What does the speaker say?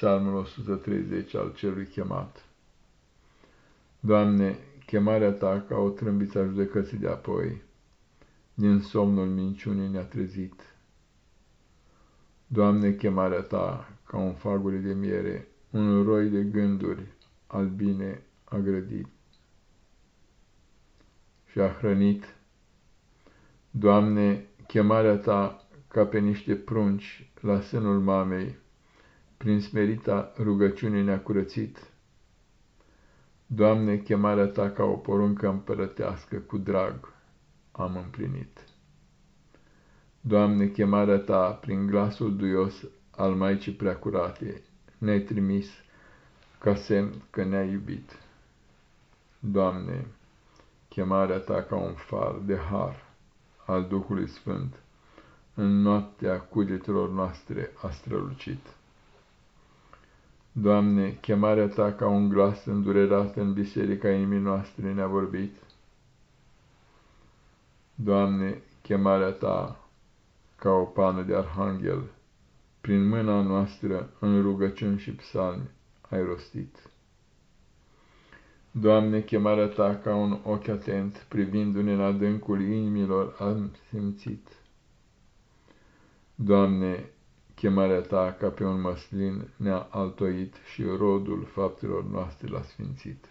Psalmul 130 al celui chemat. Doamne, chemarea Ta ca o trâmbiță a judecății de apoi, din somnul minciunii ne-a trezit. Doamne, chemarea Ta ca un fagure de miere, un roi de gânduri albine a grădit și a hrănit. Doamne, chemarea Ta ca pe niște prunci la sânul mamei, prin smerita rugăciune ne-a curățit. Doamne, chemarea Ta ca o poruncă împărătească cu drag am împlinit. Doamne, chemarea Ta prin glasul duios al Maicii Preacurate ne-ai trimis ca semn că ne-ai iubit. Doamne, chemarea Ta ca un far de har al Duhului Sfânt în noaptea cugetelor noastre a strălucit. Doamne, chemarea Ta ca un glas îndurerat în biserica inimii noastre ne-a vorbit. Doamne, chemarea Ta ca o pană de arhanghel, prin mâna noastră în rugăciuni și psalmi ai rostit. Doamne, chemarea Ta ca un ochi atent, privindu-ne în adâncul inimilor am simțit. Doamne, chemarea Ta ca pe un măslin ne-a altoit și rodul faptelor noastre l-a sfințit.